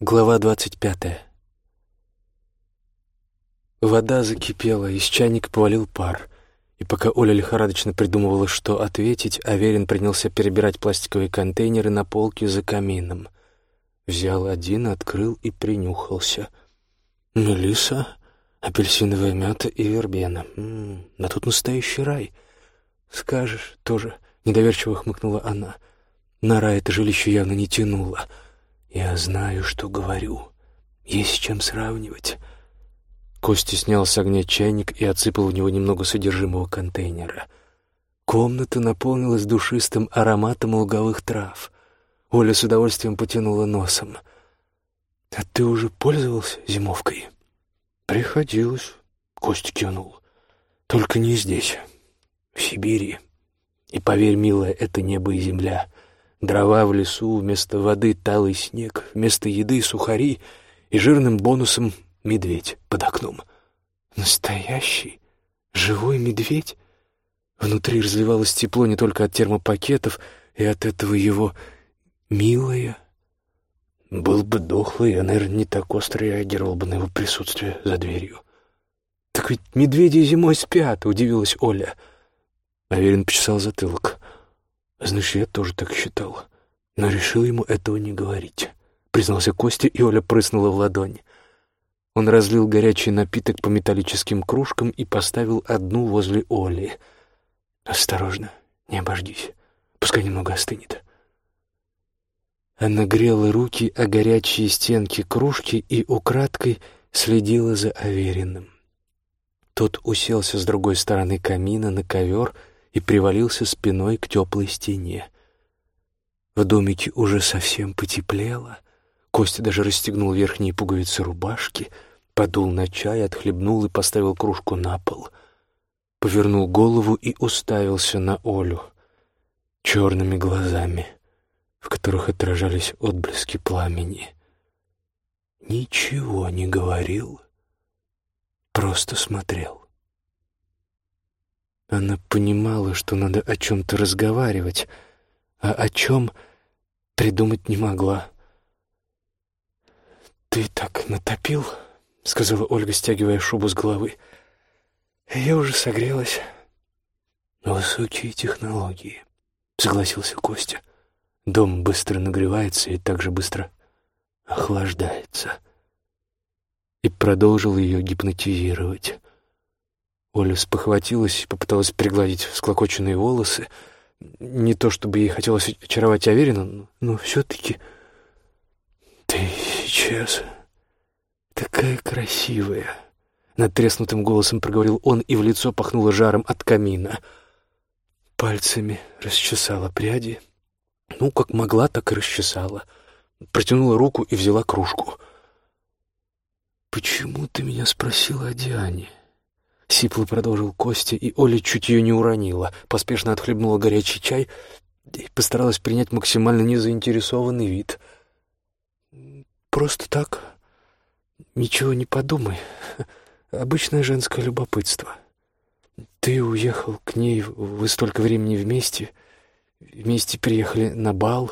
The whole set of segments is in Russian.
Глава двадцать пятая. Вода закипела, из чайника повалил пар. И пока Оля лихорадочно придумывала, что ответить, Аверин принялся перебирать пластиковые контейнеры на полке за камином. Взял один, открыл и принюхался. Мелиса, апельсиновая мята и вербена. М -м, да тут настоящий рай. Скажешь, тоже, недоверчиво хмыкнула она. На рай это жилище явно не тянуло. Я знаю, что говорю. Есть с чем сравнивать. Костя снял с огня чайник и отсыпал в него немного содержимого контейнера. Комната наполнилась душистым ароматом луговых трав. Оля с удовольствием потянула носом. «А ты уже пользовался зимовкой?» «Приходилось», — Костя кивнул. «Только не здесь, в Сибири. И поверь, милая, это небо и земля. Дрова в лесу, вместо воды талый снег, вместо еды сухари и жирным бонусом медведь под окном. Настоящий живой медведь? Внутри разливалось тепло не только от термопакетов, и от этого его «милая». Был бы дохлый, я, наверное, не так остро реагировал бы на его присутствие за дверью. «Так ведь медведи зимой спят», — удивилась Оля. Аверин почесал затылок. «Знаешь, я тоже так считал, но решил ему этого не говорить», — признался Костя, и Оля прыснула в ладонь. Он разлил горячий напиток по металлическим кружкам и поставил одну возле Оли. «Осторожно, не обождись, пускай немного остынет». Она грела руки о горячие стенки кружки и украдкой следила за Авериным. Тот уселся с другой стороны камина на ковер и привалился спиной к теплой стене. В домике уже совсем потеплело. Костя даже расстегнул верхние пуговицы рубашки — подул на чай, отхлебнул и поставил кружку на пол. Повернул голову и уставился на Олю черными глазами, в которых отражались отблески пламени. Ничего не говорил, просто смотрел. Она понимала, что надо о чем-то разговаривать, а о чем придумать не могла. «Ты так натопил?» — сказала Ольга, стягивая шубу с головы. «Я уже согрелась». «Высокие технологии», — согласился Костя. «Дом быстро нагревается и также быстро охлаждается». И продолжил ее гипнотизировать. Оля спохватилась и попыталась пригладить всклокоченные волосы. Не то чтобы ей хотелось очаровать Аверина, но все-таки... «Ты сейчас «Такая красивая!» — надтреснутым голосом проговорил он, и в лицо пахнуло жаром от камина. Пальцами расчесала пряди. Ну, как могла, так и расчесала. Протянула руку и взяла кружку. «Почему ты меня спросила о Диане?» Сипло продолжил Костя, и Оля чуть ее не уронила. Поспешно отхлебнула горячий чай и постаралась принять максимально незаинтересованный вид. «Просто так», Ничего не подумай. Обычное женское любопытство. Ты уехал к ней, вы столько времени вместе, вместе приехали на бал.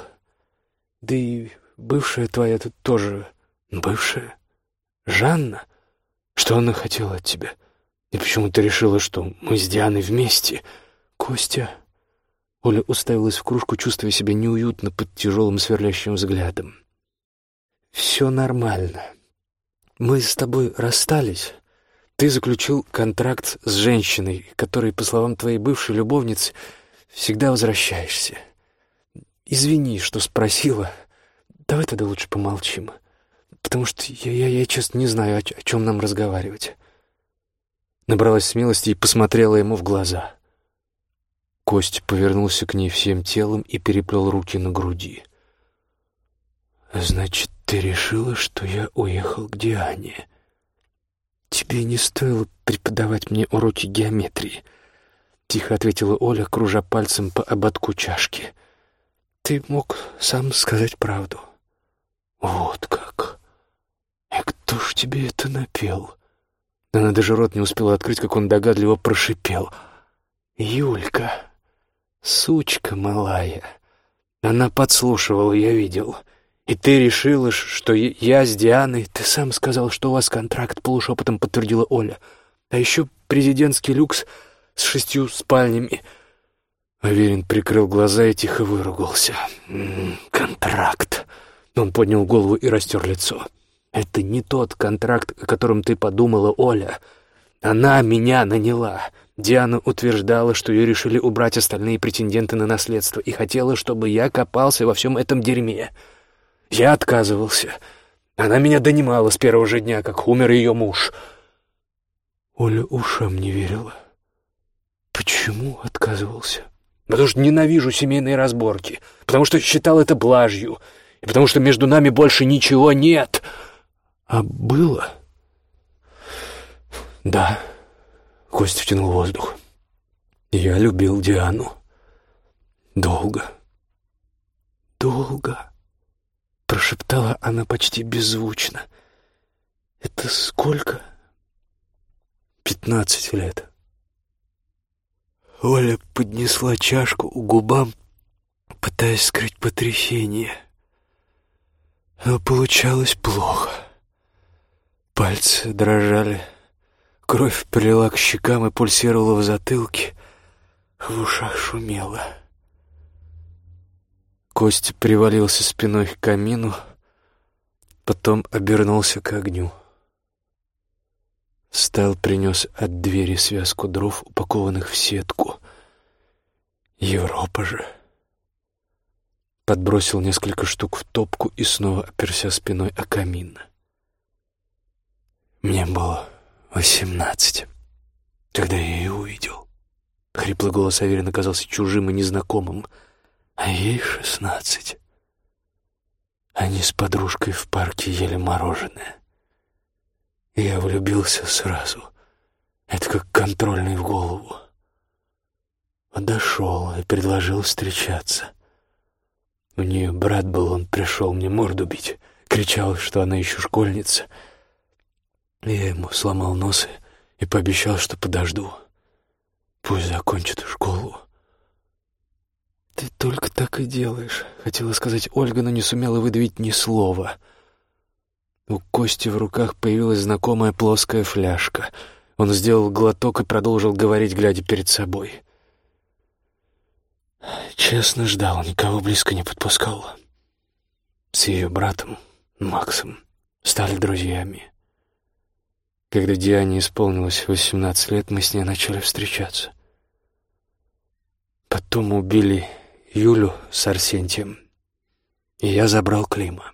Да и бывшая твоя тут тоже бывшая. Жанна? Что она хотела от тебя? И почему ты решила, что мы с Дианой вместе? Костя... Оля уставилась в кружку, чувствуя себя неуютно под тяжелым сверлящим взглядом. «Все нормально. Мы с тобой расстались. Ты заключил контракт с женщиной, которой, по словам твоей бывшей любовницы, всегда возвращаешься. Извини, что спросила. Давай тогда лучше помолчим, потому что я, я, я честно не знаю, о, о чем нам разговаривать. Набралась смелости и посмотрела ему в глаза. Кость повернулся к ней всем телом и переплел руки на груди. «Значит, ты решила, что я уехал к Диане? Тебе не стоило преподавать мне уроки геометрии», — тихо ответила Оля, кружа пальцем по ободку чашки. «Ты мог сам сказать правду». «Вот как! И кто ж тебе это напел?» Она даже рот не успела открыть, как он догадливо прошипел. «Юлька, сучка малая!» Она подслушивала, я видел. И ты решила, что я с Дианой... Ты сам сказал, что у вас контракт, полушепотом подтвердила Оля. А еще президентский люкс с шестью спальнями. Аверин прикрыл глаза и тихо выругался. «М -м, «Контракт!» Он поднял голову и растер лицо. «Это не тот контракт, о котором ты подумала, Оля. Она меня наняла. Диана утверждала, что ее решили убрать остальные претенденты на наследство и хотела, чтобы я копался во всем этом дерьме. Я отказывался. Она меня донимала с первого же дня, как умер ее муж». Оля ушам не верила. «Почему отказывался?» «Потому что ненавижу семейные разборки, потому что считал это блажью, и потому что между нами больше ничего нет. А было?» «Да», — Костя втянул воздух. «Я любил Диану. Долго. Долго», — прошептала она почти беззвучно. «Это сколько?» «Пятнадцать лет». Оля поднесла чашку у губам, пытаясь скрыть потрясение. Но получалось плохо. Пальцы дрожали, кровь прилила к щекам и пульсировала в затылке, в ушах шумело. Костя привалился спиной к камину, потом обернулся к огню. Стал принес от двери связку дров, упакованных в сетку. Европа же. Подбросил несколько штук в топку и снова оперся спиной о камин. Мне было восемнадцать, когда я ее увидел. Хриплый голос Аверина казался чужим и незнакомым, а ей шестнадцать. Они с подружкой в парке ели мороженое. Я влюбился сразу. Это как контрольный в голову. Подошел и предложил встречаться. У нее брат был, он пришел мне морду бить. Кричал, что она еще школьница. Я ему сломал нос и пообещал, что подожду. Пусть закончит школу. «Ты только так и делаешь», — хотела сказать Ольга, но не сумела выдавить ни слова — у Кости в руках появилась знакомая плоская фляжка. Он сделал глоток и продолжил говорить, глядя перед собой. Честно ждал, никого близко не подпускал. С ее братом, Максом, стали друзьями. Когда Диане исполнилось восемнадцать лет, мы с ней начали встречаться. Потом убили Юлю с Арсентием, и я забрал Клима.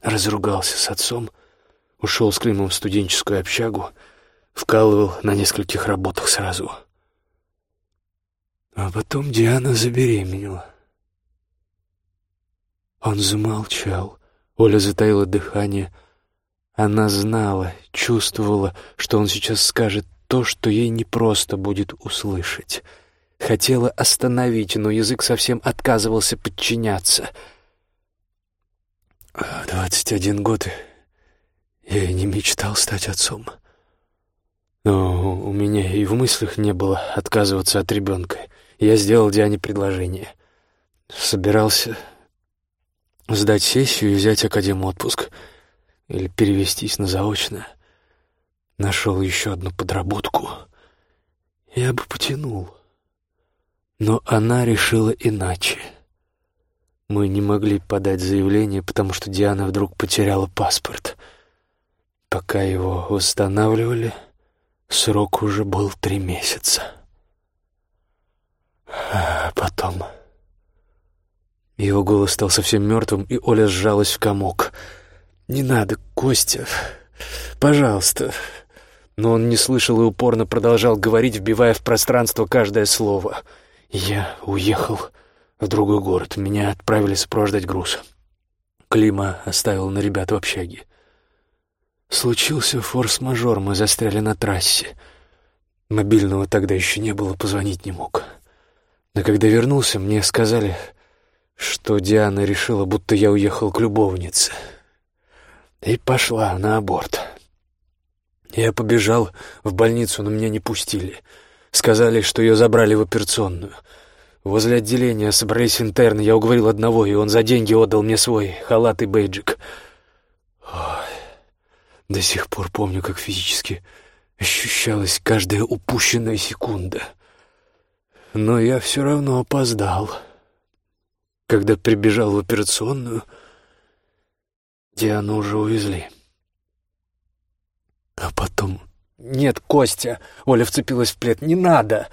Разругался с отцом, ушел с Климом в студенческую общагу, вкалывал на нескольких работах сразу. А потом Диана забеременела. Он замолчал. Оля затаила дыхание. Она знала, чувствовала, что он сейчас скажет то, что ей непросто будет услышать. Хотела остановить, но язык совсем отказывался подчиняться — Двадцать один год, я и не мечтал стать отцом. Но у меня и в мыслях не было отказываться от ребенка. Я сделал Диане предложение. Собирался сдать сессию и взять академ отпуск или перевестись на заочное. Нашел еще одну подработку. Я бы потянул. Но она решила иначе. Мы не могли подать заявление, потому что Диана вдруг потеряла паспорт. Пока его восстанавливали, срок уже был три месяца. А потом... Его голос стал совсем мертвым, и Оля сжалась в комок. «Не надо, Костя. Пожалуйста». Но он не слышал и упорно продолжал говорить, вбивая в пространство каждое слово. «Я уехал в другой город. Меня отправили сопровождать груз. Клима оставил на ребят в общаге. Случился форс-мажор, мы застряли на трассе. Мобильного тогда еще не было, позвонить не мог. Но когда вернулся, мне сказали, что Диана решила, будто я уехал к любовнице. И пошла на аборт. Я побежал в больницу, но меня не пустили. Сказали, что ее забрали в операционную — Возле отделения собрались интерны. Я уговорил одного, и он за деньги отдал мне свой халат и бейджик. Ой, до сих пор помню, как физически ощущалась каждая упущенная секунда. Но я все равно опоздал. Когда прибежал в операционную, Диану уже увезли. А потом... «Нет, Костя!» — Оля вцепилась в плед. «Не надо!»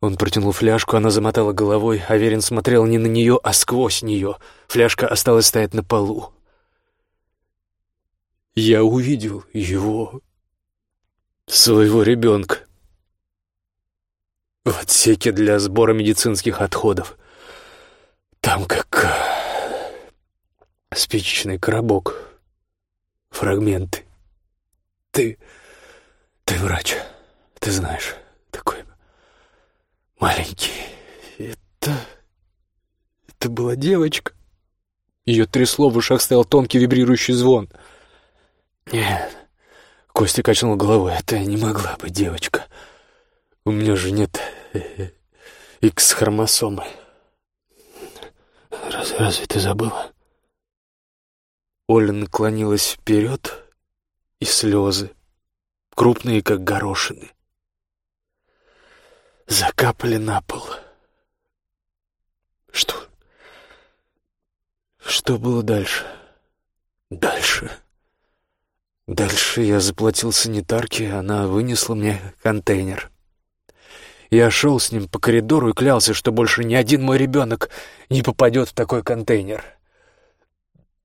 Он протянул фляжку, она замотала головой. Аверин смотрел не на нее, а сквозь нее. Фляжка осталась стоять на полу. Я увидел его, своего ребенка, в отсеке для сбора медицинских отходов. Там как спичечный коробок, фрагменты. Ты, ты врач, ты знаешь, такой маленький. Это... это была девочка. Ее трясло, в ушах стоял тонкий вибрирующий звон. Нет, Костя качнул головой, это не могла быть девочка. У меня же нет X-хромосомы. Раз, разве ты забыла? Оля наклонилась вперед, и слезы, крупные, как горошины, закапали на пол. Что? Что было дальше? Дальше. Дальше я заплатил санитарке, она вынесла мне контейнер. Я шел с ним по коридору и клялся, что больше ни один мой ребенок не попадет в такой контейнер.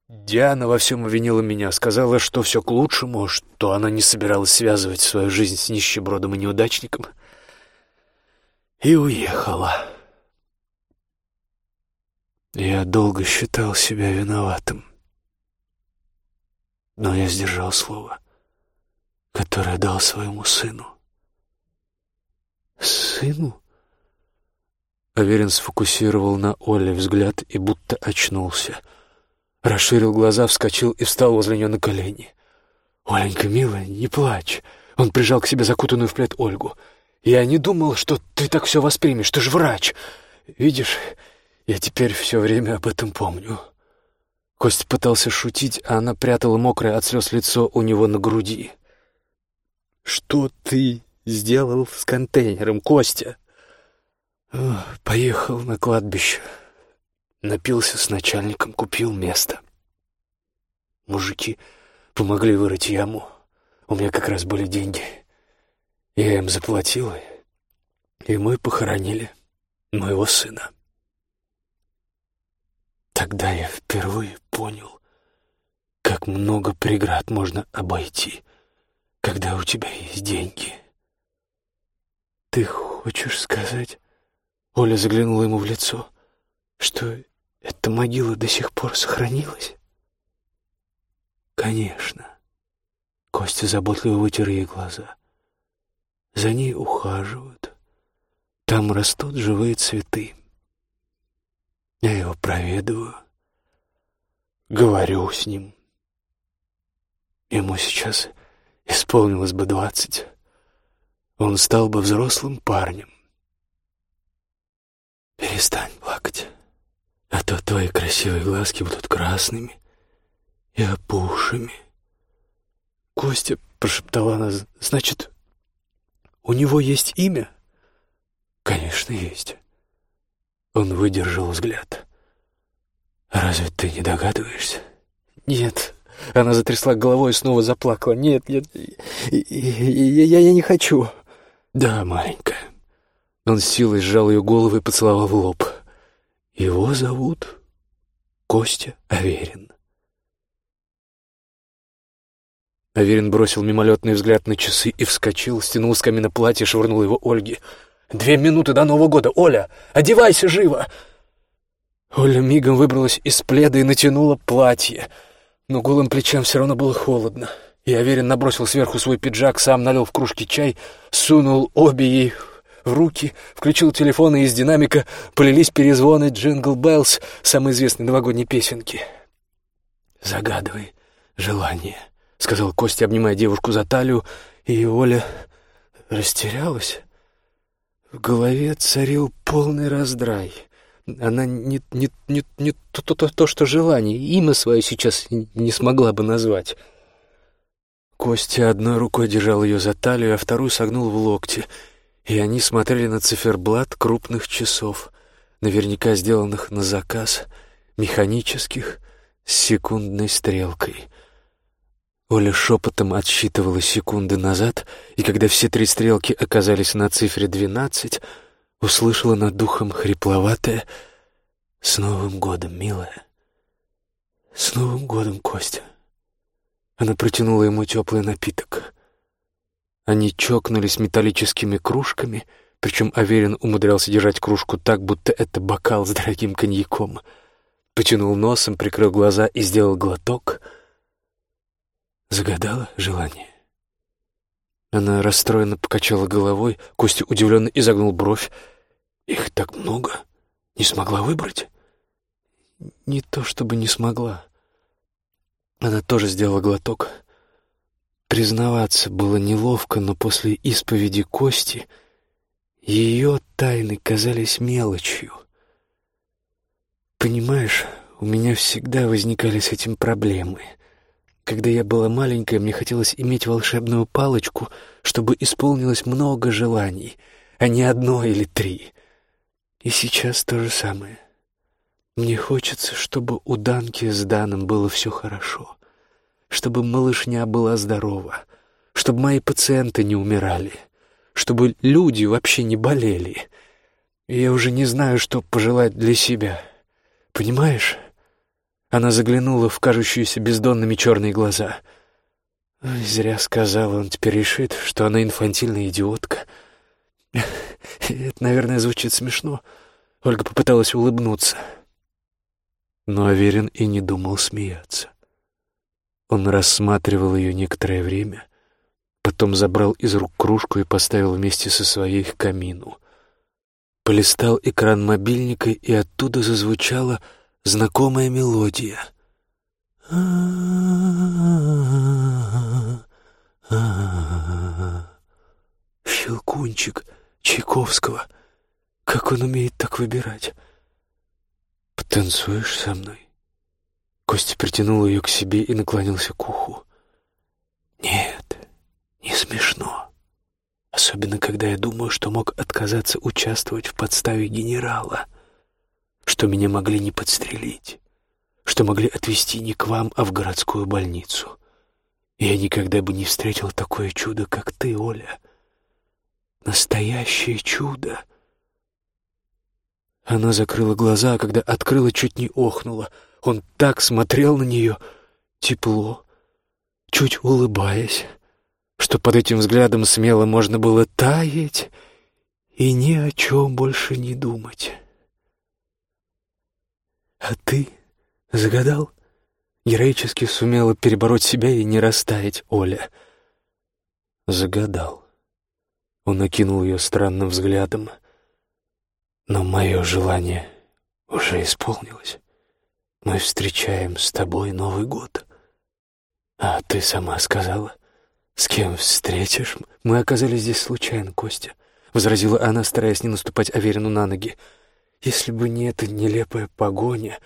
Диана во всем обвинила меня, сказала, что все к лучшему, что она не собиралась связывать свою жизнь с нищебродом и неудачником — и уехала. Я долго считал себя виноватым. Но я сдержал слово, которое дал своему сыну. «Сыну?» Аверин сфокусировал на Оле взгляд и будто очнулся. Расширил глаза, вскочил и встал возле нее на колени. «Оленька, милая, не плачь!» Он прижал к себе закутанную в плед Ольгу. Я не думал, что ты так все воспримешь. Ты же врач. Видишь, я теперь все время об этом помню». Кость пытался шутить, а она прятала мокрое от слез лицо у него на груди. «Что ты сделал с контейнером, Костя?» «Поехал на кладбище. Напился с начальником, купил место. Мужики помогли вырыть яму. У меня как раз были деньги. Я им заплатил, и мы похоронили моего сына. Тогда я впервые понял, как много преград можно обойти, когда у тебя есть деньги. Ты хочешь сказать, Оля заглянула ему в лицо, что эта могила до сих пор сохранилась? Конечно. Костя заботливо вытер ей глаза. За ней ухаживают. Там растут живые цветы. Я его проведываю, говорю с ним. Ему сейчас исполнилось бы двадцать. Он стал бы взрослым парнем. Перестань плакать, а то твои красивые глазки будут красными и опухшими. Костя, прошептала она, значит, у него есть имя? Конечно, есть. Он выдержал взгляд. Разве ты не догадываешься? Нет. Она затрясла головой и снова заплакала. Нет, нет, я, я, я не хочу. Да, маленькая. Он с силой сжал ее голову и поцеловал в лоб. Его зовут Костя Аверин. Аверин бросил мимолетный взгляд на часы и вскочил, стянул с камина платье, швырнул его Ольге. «Две минуты до Нового года! Оля, одевайся живо!» Оля мигом выбралась из пледа и натянула платье, но голым плечам все равно было холодно. И Аверин набросил сверху свой пиджак, сам налил в кружки чай, сунул обе ей в руки, включил телефон, и из динамика полились перезвоны «Jingle Bells», самой известной новогодней песенки. «Загадывай желание», — сказал Костя, обнимая девушку за талию, и Оля растерялась. В голове царил полный раздрай. Она не, не, не, не то, то, то, то, что желание, имя свое сейчас не смогла бы назвать. Костя одной рукой держал ее за талию, а вторую согнул в локте, и они смотрели на циферблат крупных часов, наверняка сделанных на заказ, механических, с секундной стрелкой. Оля шепотом отсчитывала секунды назад, и когда все три стрелки оказались на цифре двенадцать, услышала над духом хрипловатое «С Новым годом, милая! С Новым годом, Костя!» Она протянула ему теплый напиток. Они чокнулись металлическими кружками, причем Аверин умудрялся держать кружку так, будто это бокал с дорогим коньяком. Потянул носом, прикрыл глаза и сделал глоток. Загадала желание. Она расстроенно покачала головой, Костя удивленно изогнул бровь. «Их так много. Не смогла выбрать?» «Не то чтобы не смогла. Она тоже сделала глоток. Признаваться было неловко, но после исповеди Кости ее тайны казались мелочью. Понимаешь, у меня всегда возникали с этим проблемы. Когда я была маленькая, мне хотелось иметь волшебную палочку, чтобы исполнилось много желаний, а не одно или три. И сейчас то же самое. Мне хочется, чтобы у Данки с Даном было все хорошо, чтобы малышня была здорова, чтобы мои пациенты не умирали, чтобы люди вообще не болели. И я уже не знаю, что пожелать для себя. Понимаешь? Она заглянула в кажущиеся бездонными черные глаза. Ой, зря сказала, он теперь решит, что она инфантильная идиотка. Это, наверное, звучит смешно. Ольга попыталась улыбнуться. Но Аверин и не думал смеяться. Он рассматривал ее некоторое время, потом забрал из рук кружку и поставил вместе со своей к камину. Полистал экран мобильника, и оттуда зазвучала знакомая мелодия. Щелкунчик Чайковского. Как он умеет так выбирать? «Потанцуешь со мной?» Костя притянул ее к себе и наклонился к уху. «Нет, не смешно. Особенно, когда я думаю, что мог отказаться участвовать в подставе генерала, что меня могли не подстрелить, что могли отвезти не к вам, а в городскую больницу. Я никогда бы не встретил такое чудо, как ты, Оля. Настоящее чудо!» Она закрыла глаза, а когда открыла, чуть не охнула. Он так смотрел на нее, тепло, чуть улыбаясь, что под этим взглядом смело можно было таять и ни о чем больше не думать. «А ты загадал?» Героически сумела перебороть себя и не растаять Оля. Загадал. Он окинул ее странным взглядом — но мое желание уже исполнилось. Мы встречаем с тобой Новый год. А ты сама сказала, с кем встретишь? Мы оказались здесь случайно, Костя, — возразила она, стараясь не наступать Аверину на ноги. Если бы не эта нелепая погоня,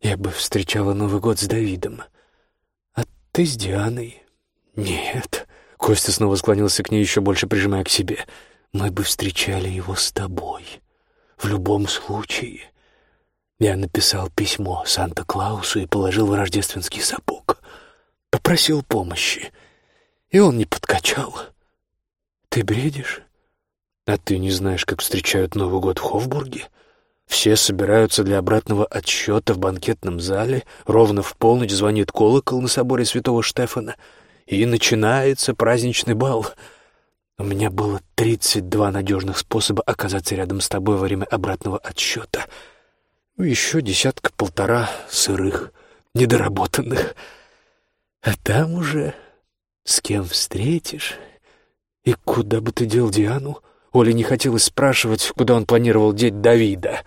я бы встречала Новый год с Давидом. А ты с Дианой? Нет. Костя снова склонился к ней, еще больше прижимая к себе. Мы бы встречали его с тобой. В любом случае, я написал письмо Санта-Клаусу и положил в рождественский сапог. Попросил помощи, и он не подкачал. Ты бредишь? А ты не знаешь, как встречают Новый год в Хофбурге? Все собираются для обратного отсчета в банкетном зале, ровно в полночь звонит колокол на соборе святого Штефана, и начинается праздничный бал — у меня было тридцать два надежных способа оказаться рядом с тобой во время обратного отсчета. Ну, еще десятка-полтора сырых, недоработанных. А там уже с кем встретишь и куда бы ты дел Диану? Оле не хотелось спрашивать, куда он планировал деть Давида.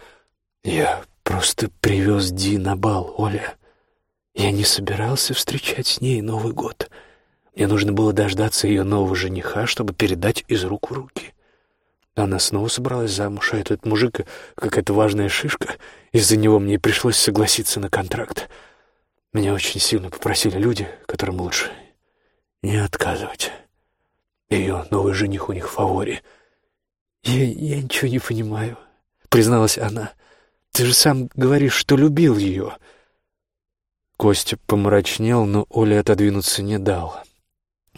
Я просто привез Ди на бал, Оля. Я не собирался встречать с ней Новый год. — мне нужно было дождаться ее нового жениха, чтобы передать из рук в руки. Она снова собралась замуж, а этот мужик — какая-то важная шишка. Из-за него мне пришлось согласиться на контракт. Меня очень сильно попросили люди, которым лучше не отказывать. Ее новый жених у них в фаворе. «Я, я ничего не понимаю», — призналась она. «Ты же сам говоришь, что любил ее». Костя помрачнел, но Оля отодвинуться не дал.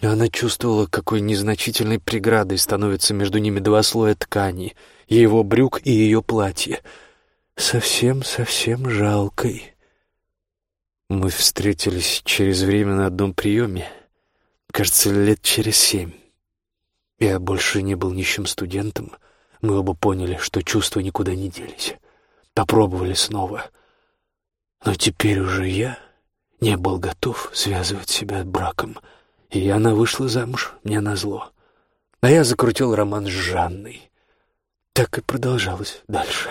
Она чувствовала, какой незначительной преградой становится между ними два слоя ткани, его брюк и ее платье. Совсем-совсем жалкой. Мы встретились через время на одном приеме, кажется, лет через семь. Я больше не был нищим студентом. Мы оба поняли, что чувства никуда не делись. Попробовали снова. Но теперь уже я не был готов связывать себя браком — и она вышла замуж мне назло. А я закрутил роман с Жанной. Так и продолжалось дальше.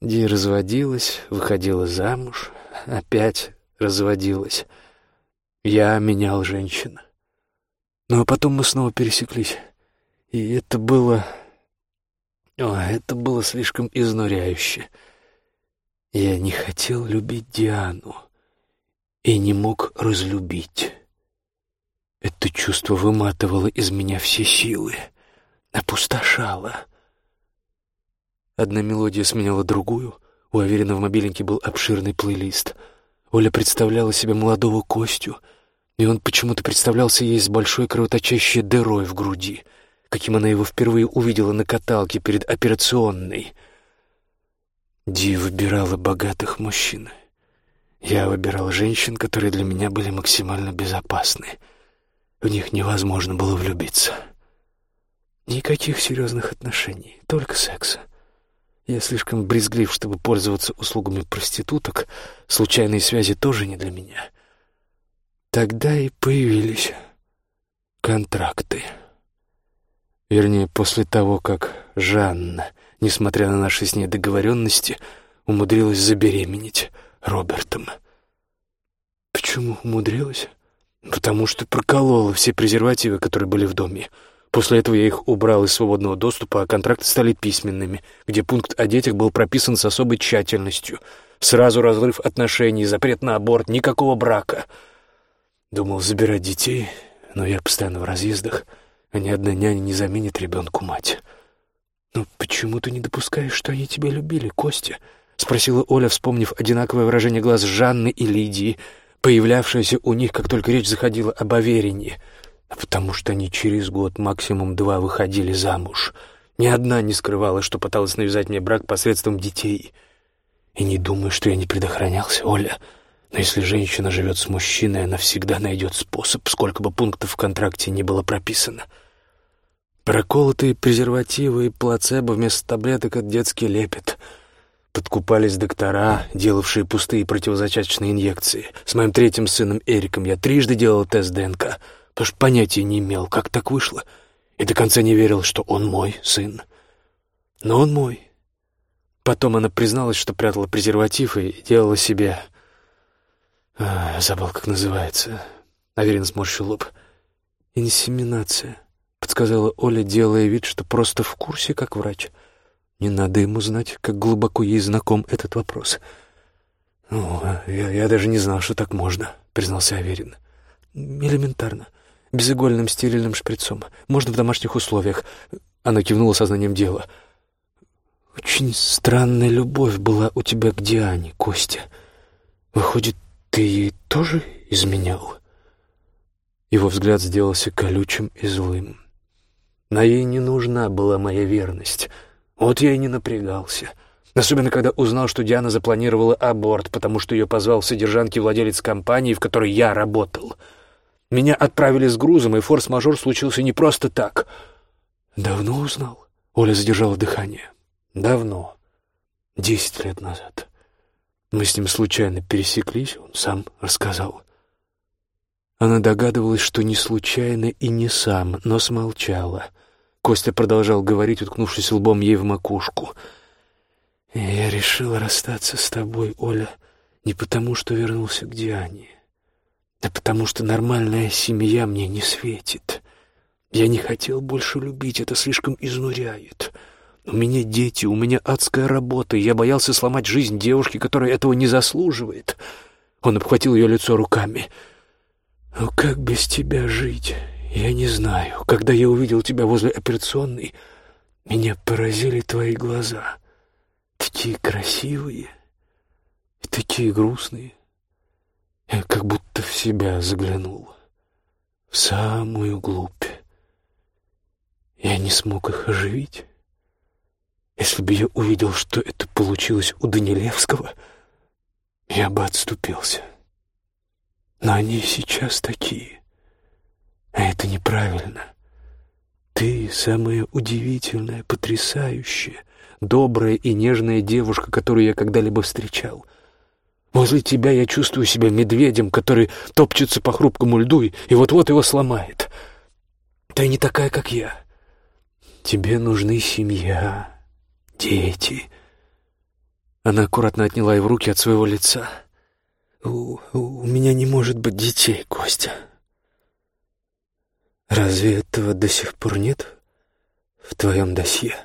Ди разводилась, выходила замуж, опять разводилась. Я менял женщин. Ну а потом мы снова пересеклись. И это было... О, это было слишком изнуряюще. Я не хотел любить Диану и не мог разлюбить. Чувство выматывало из меня все силы, опустошало. Одна мелодия сменяла другую. У Аверина в мобильнике был обширный плейлист. Оля представляла себе молодого Костю, и он почему-то представлялся ей с большой кровоточащей дырой в груди, каким она его впервые увидела на каталке перед операционной. Ди выбирала богатых мужчин. Я выбирал женщин, которые для меня были максимально безопасны — в них невозможно было влюбиться. Никаких серьезных отношений, только секса. Я слишком брезглив, чтобы пользоваться услугами проституток. Случайные связи тоже не для меня. Тогда и появились контракты. Вернее, после того, как Жанна, несмотря на наши с ней договоренности, умудрилась забеременеть Робертом. Почему умудрилась? Потому что проколола все презервативы, которые были в доме. После этого я их убрал из свободного доступа, а контракты стали письменными, где пункт о детях был прописан с особой тщательностью. Сразу разрыв отношений, запрет на аборт, никакого брака. Думал забирать детей, но я постоянно в разъездах, а ни одна няня не заменит ребенку мать. «Но почему ты не допускаешь, что они тебя любили, Костя?» — спросила Оля, вспомнив одинаковое выражение глаз Жанны и Лидии — появлявшаяся у них, как только речь заходила об Аверине, а потому что они через год, максимум два, выходили замуж. Ни одна не скрывала, что пыталась навязать мне брак посредством детей. И не думаю, что я не предохранялся, Оля. Но если женщина живет с мужчиной, она всегда найдет способ, сколько бы пунктов в контракте не было прописано. Проколотые презервативы и плацебо вместо таблеток — это детский лепет — Подкупались доктора, делавшие пустые противозачаточные инъекции. С моим третьим сыном Эриком я трижды делал тест ДНК, потому что понятия не имел, как так вышло, и до конца не верил, что он мой сын. Но он мой. Потом она призналась, что прятала презерватив и делала себе... А, забыл, как называется. Аверин сморщил лоб. «Инсеминация», — подсказала Оля, делая вид, что просто в курсе, как врач — не надо ему знать, как глубоко ей знаком этот вопрос. «Ну, я, я даже не знал, что так можно», — признался Аверин. «Элементарно. Безыгольным стерильным шприцом. Можно в домашних условиях». Она кивнула сознанием дела. «Очень странная любовь была у тебя к Диане, Костя. Выходит, ты ей тоже изменял?» Его взгляд сделался колючим и злым. «На ей не нужна была моя верность». Вот я и не напрягался. Особенно, когда узнал, что Диана запланировала аборт, потому что ее позвал в содержанки владелец компании, в которой я работал. Меня отправили с грузом, и форс-мажор случился не просто так. Давно узнал? Оля задержала дыхание. Давно. Десять лет назад. Мы с ним случайно пересеклись, он сам рассказал. Она догадывалась, что не случайно и не сам, но смолчала — Костя продолжал говорить, уткнувшись лбом ей в макушку. «Я решил расстаться с тобой, Оля, не потому, что вернулся к Диане, а потому что нормальная семья мне не светит. Я не хотел больше любить, это слишком изнуряет. У меня дети, у меня адская работа, я боялся сломать жизнь девушки, которая этого не заслуживает. Он обхватил ее лицо руками. «Ну как без тебя жить? Я не знаю. Когда я увидел тебя возле операционной, меня поразили твои глаза. Такие красивые и такие грустные. Я как будто в себя заглянул, в самую глубь. Я не смог их оживить. Если бы я увидел, что это получилось у Данилевского, я бы отступился. Но они сейчас такие, а это неправильно. Ты самая удивительная, потрясающая, добрая и нежная девушка, которую я когда-либо встречал. Возле тебя я чувствую себя медведем, который топчется по хрупкому льду и вот-вот его сломает. Ты не такая, как я. Тебе нужны семья, дети. Она аккуратно отняла его руки от своего лица. У, у меня не может быть детей, Костя. Разве этого до сих пор нет в твоем досье?